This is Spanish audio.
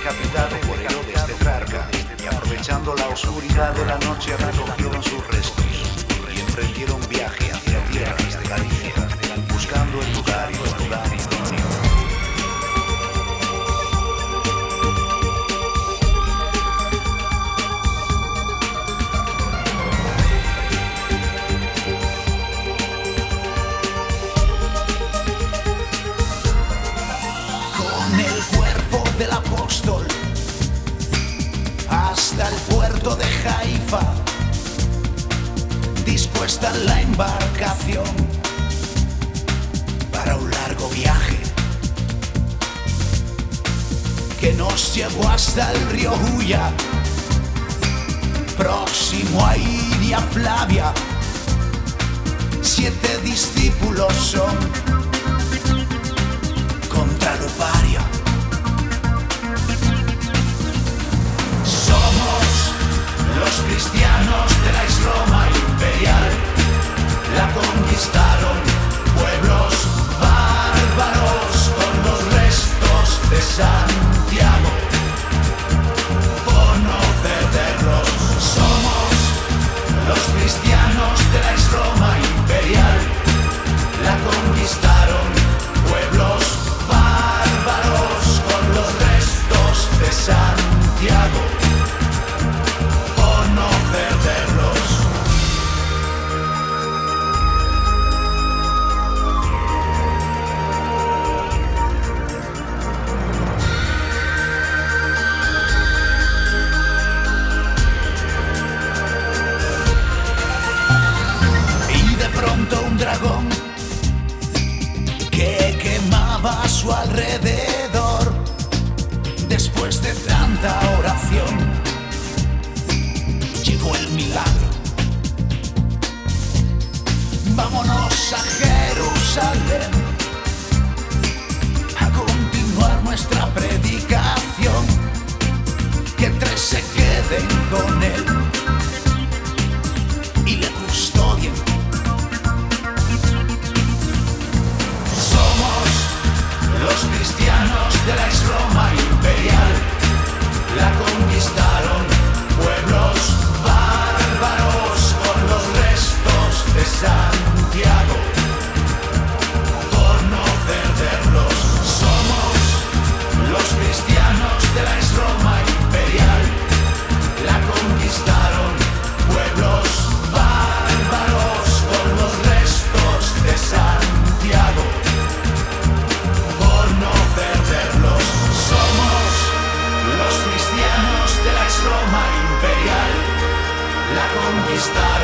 decapitado por Herodes este de Trarca y aprovechando la oscuridad de la noche recogieron sus restos. Hasta el puerto de Haifa, dispuesta la embarcación para un largo viaje que nos llevó hasta el río Huya, próximo a Iria Flavia. Siete discípulos son contra lo a su alrededor después de tanta oración. Llegó el milagro. Vámonos a Jerusalén a continuar nuestra predicación. Que tres se queden la